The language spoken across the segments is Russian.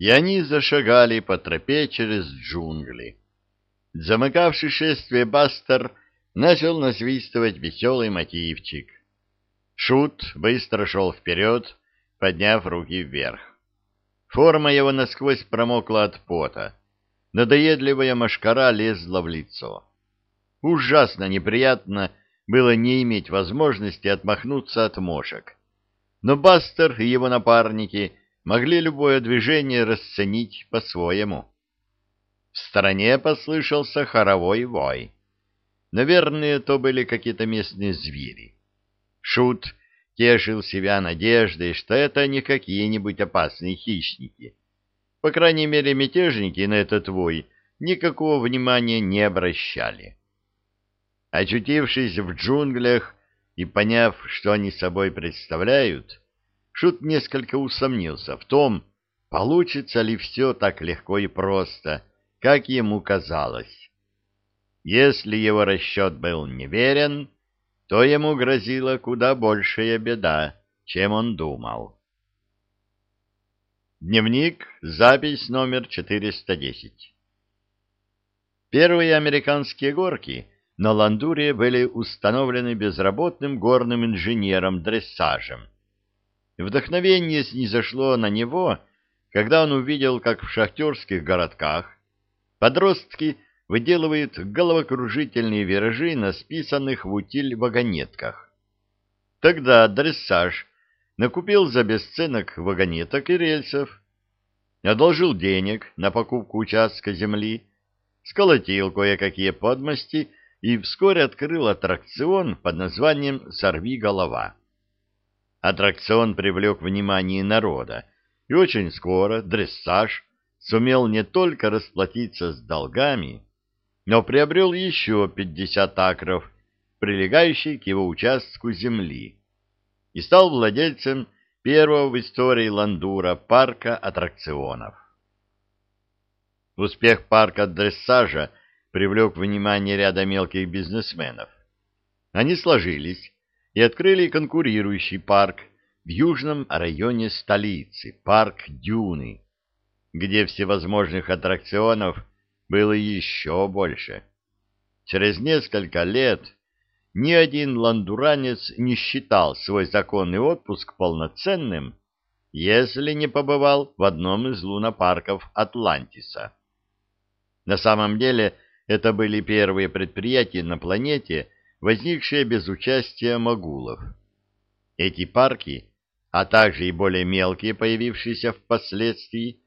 и они зашагали по тропе через джунгли. Замыкавший шествие Бастер начал насвистывать веселый мотивчик. Шут быстро шел вперед, подняв руки вверх. Форма его насквозь промокла от пота. Надоедливая машкара лезла в лицо. Ужасно неприятно было не иметь возможности отмахнуться от мошек. Но Бастер и его напарники могли любое движение расценить по-своему. В стороне послышался хоровой вой. Наверное, то были какие-то местные звери. Шут тешил себя надеждой, что это не какие-нибудь опасные хищники. По крайней мере, мятежники на этот вой никакого внимания не обращали. Очутившись в джунглях и поняв, что они собой представляют, Шут несколько усомнился в том, получится ли все так легко и просто, как ему казалось. Если его расчет был неверен, то ему грозила куда большая беда, чем он думал. Дневник, запись номер 410. Первые американские горки на Ландуре были установлены безработным горным инженером дрессажем. Вдохновение снизошло на него, когда он увидел, как в шахтерских городках подростки выделывают головокружительные виражи на списанных в утиль вагонетках. Тогда дрессаж накупил за бесценок вагонеток и рельсов, одолжил денег на покупку участка земли, сколотил кое-какие подмости и вскоре открыл аттракцион под названием «Сорви голова». Аттракцион привлек внимание народа, и очень скоро дрессаж сумел не только расплатиться с долгами, но приобрел еще 50 акров, прилегающей к его участку земли, и стал владельцем первого в истории Ландура парка аттракционов. Успех парка дрессажа привлек внимание ряда мелких бизнесменов. Они сложились и открыли конкурирующий парк в южном районе столицы, парк Дюны, где всевозможных аттракционов было еще больше. Через несколько лет ни один ландуранец не считал свой законный отпуск полноценным, если не побывал в одном из лунопарков Атлантиса. На самом деле, это были первые предприятия на планете, возникшие без участия могулов. Эти парки, а также и более мелкие, появившиеся впоследствии,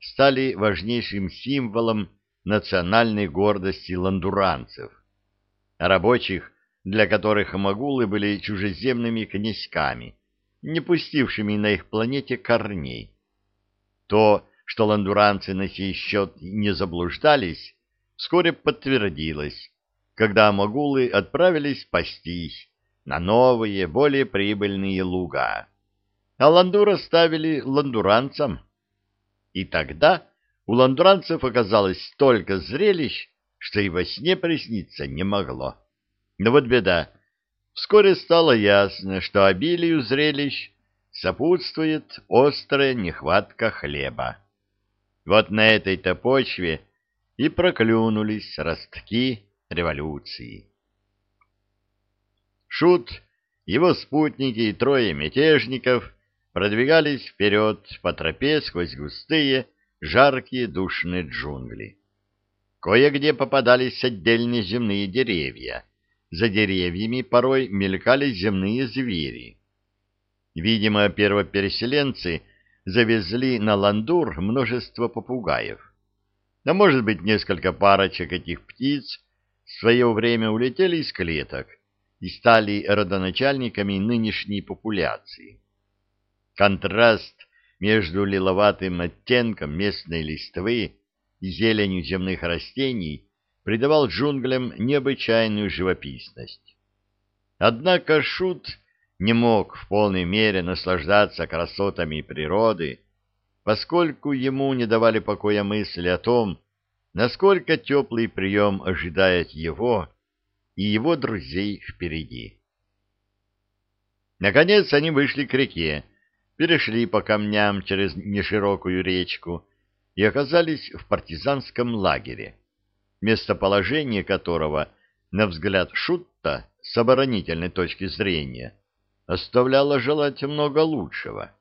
стали важнейшим символом национальной гордости ландуранцев, рабочих, для которых могулы были чужеземными князьками, не пустившими на их планете корней. То, что ландуранцы на сей счет не заблуждались, вскоре подтвердилось, когда могулы отправились пастись на новые, более прибыльные луга. А ландур оставили ландуранцам. И тогда у ландуранцев оказалось столько зрелищ, что и во сне присниться не могло. Но вот беда. Вскоре стало ясно, что обилию зрелищ сопутствует острая нехватка хлеба. Вот на этой-то почве и проклюнулись ростки революции. Шут, его спутники и трое мятежников продвигались вперед по тропе сквозь густые, жаркие душные джунгли. Кое-где попадались отдельные земные деревья. За деревьями порой мелькали земные звери. Видимо, первопереселенцы завезли на ландур множество попугаев. А может быть, несколько парочек этих птиц в свое время улетели из клеток и стали родоначальниками нынешней популяции. Контраст между лиловатым оттенком местной листвы и зеленью земных растений придавал джунглям необычайную живописность. Однако Шут не мог в полной мере наслаждаться красотами природы, поскольку ему не давали покоя мысли о том, насколько теплый прием ожидает его и его друзей впереди. Наконец они вышли к реке, перешли по камням через неширокую речку, и оказались в партизанском лагере, местоположение которого, на взгляд Шутта, с оборонительной точки зрения, оставляло желать много лучшего.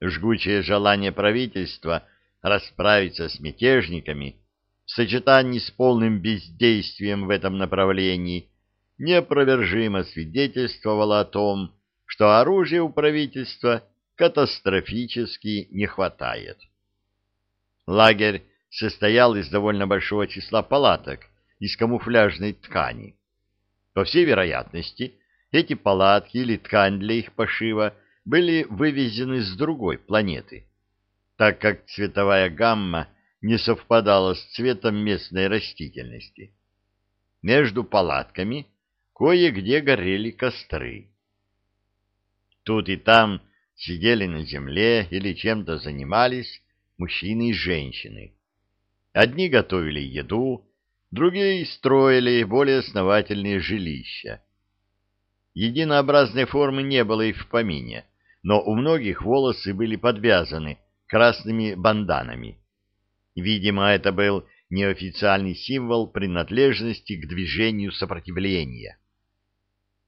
Жгучее желание правительства расправиться с мятежниками в сочетании с полным бездействием в этом направлении неопровержимо свидетельствовало о том, что оружия у правительства катастрофически не хватает. Лагерь состоял из довольно большого числа палаток из камуфляжной ткани. По всей вероятности, эти палатки или ткань для их пошива были вывезены с другой планеты, так как цветовая гамма не совпадала с цветом местной растительности. Между палатками кое-где горели костры. Тут и там сидели на земле или чем-то занимались мужчины и женщины. Одни готовили еду, другие строили более основательные жилища. Единообразной формы не было и в помине, но у многих волосы были подвязаны красными банданами. Видимо, это был неофициальный символ принадлежности к движению сопротивления.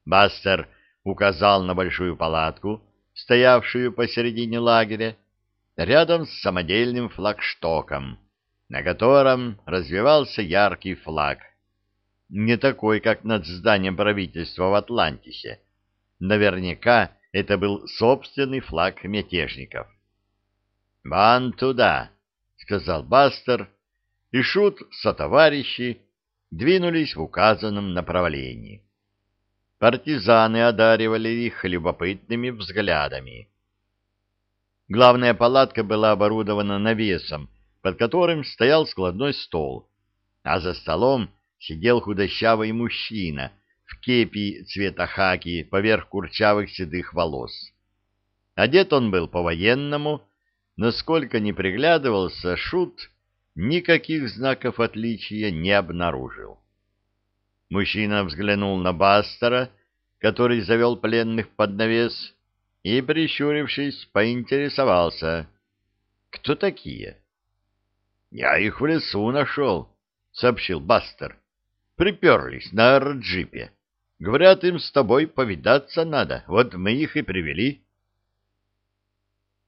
Бастер указал на большую палатку, стоявшую посередине лагеря, рядом с самодельным флагштоком, на котором развивался яркий флаг. Не такой, как над зданием правительства в Атлантисе. Наверняка это был собственный флаг мятежников. «Ван туда!» — сказал Бастер, и Шут со товарищи двинулись в указанном направлении. Партизаны одаривали их любопытными взглядами. Главная палатка была оборудована навесом, под которым стоял складной стол, а за столом сидел худощавый мужчина в кепи цвета хаки поверх курчавых седых волос. Одет он был по-военному, насколько не приглядывался, шут никаких знаков отличия не обнаружил. Мужчина взглянул на Бастера, который завел пленных под навес, и, прищурившись, поинтересовался. «Кто такие?» «Я их в лесу нашел», — сообщил Бастер. «Приперлись на арджипе. Говорят, им с тобой повидаться надо. Вот мы их и привели».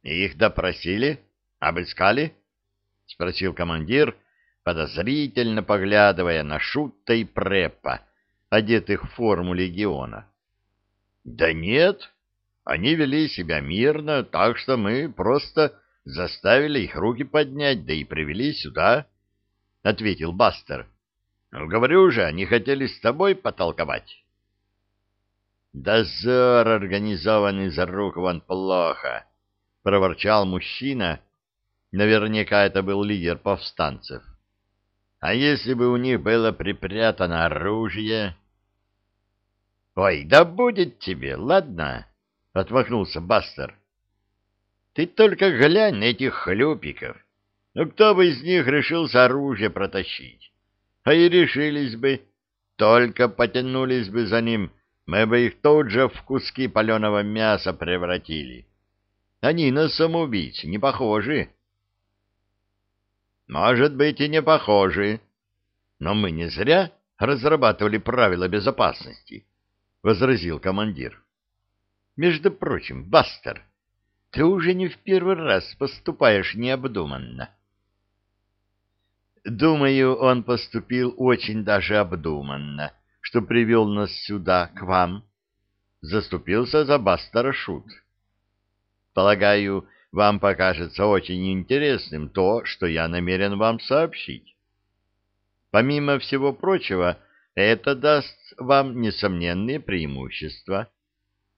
«Их допросили? Обыскали?» — спросил командир, подозрительно поглядывая на Шутта и Преппа, одетых в форму легиона. «Да нет», они вели себя мирно, так что мы просто заставили их руки поднять, да и привели сюда, — ответил Бастер. — Говорю же, они хотели с тобой потолковать. — Дозор организованный за рук вон плохо, — проворчал мужчина. Наверняка это был лидер повстанцев. — А если бы у них было припрятано оружие... — Ой, да будет тебе, ладно? —— отмахнулся Бастер. — Ты только глянь на этих хлюпиков. Ну, кто бы из них решился оружие протащить? А и решились бы, только потянулись бы за ним, мы бы их тут же в куски паленого мяса превратили. Они на самоубийц не похожи. Может быть, и не похожи. Но мы не зря разрабатывали правила безопасности, — возразил командир. Между прочим, Бастер, ты уже не в первый раз поступаешь необдуманно. Думаю, он поступил очень даже обдуманно, что привел нас сюда, к вам. Заступился за Бастера Шут. Полагаю, вам покажется очень интересным то, что я намерен вам сообщить. Помимо всего прочего, это даст вам несомненные преимущества.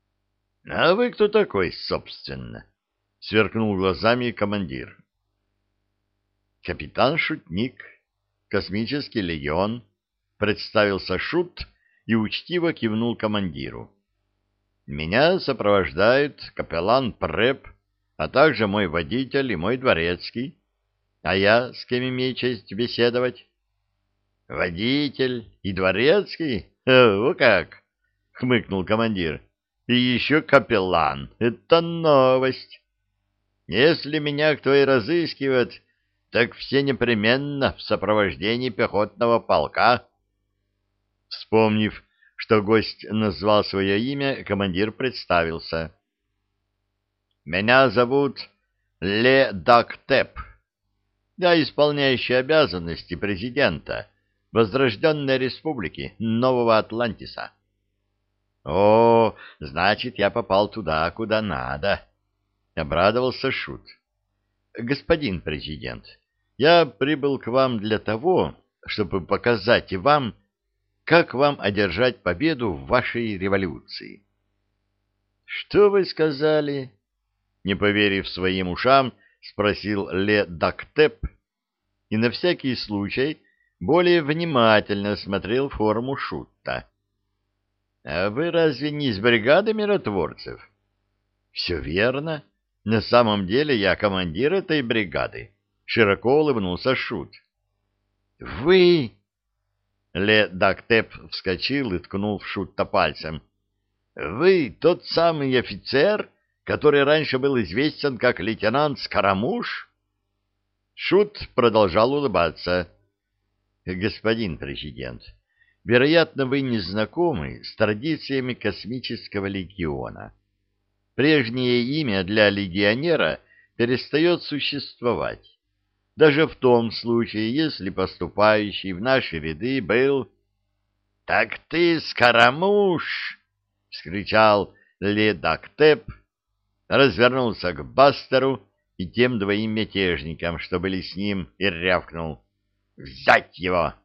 — А вы кто такой, собственно? — сверкнул глазами командир. — Капитан-шутник, космический легион, — представился шут и учтиво кивнул командиру. — Меня сопровождают капеллан Преп, а также мой водитель и мой дворецкий. А я с кем имею честь беседовать? — Водитель и дворецкий? О, как! — хмыкнул командир. — и еще капеллан. Это новость. Если меня кто и разыскивает, так все непременно в сопровождении пехотного полка. Вспомнив, что гость назвал свое имя, командир представился. «Меня зовут Ле Дактеп. Я исполняющий обязанности президента Возрожденной Республики Нового Атлантиса». «О, значит, я попал туда, куда надо», — обрадовался Шут. «Господин президент, я прибыл к вам для того, чтобы показать вам, как вам одержать победу в вашей революции». «Что вы сказали?» Не поверив своим ушам, спросил Ле Дактеп и на всякий случай более внимательно смотрел форму Шутта. А вы разве не из бригады миротворцев? Все верно. На самом деле я командир этой бригады. Широко улыбнулся Шут. Вы... Ле Дактеп вскочил и ткнул в Шутта пальцем. Вы тот самый офицер, который раньше был известен как лейтенант Скоромуш? Шут продолжал улыбаться. Господин президент, Вероятно, вы не знакомы с традициями космического легиона. Прежнее имя для легионера перестает существовать, даже в том случае, если поступающий в наши ряды был... — Так ты скоромуш! — вскричал Ледактеп, развернулся к Бастеру и тем двоим мятежникам, что были с ним, и рявкнул. — Взять его! —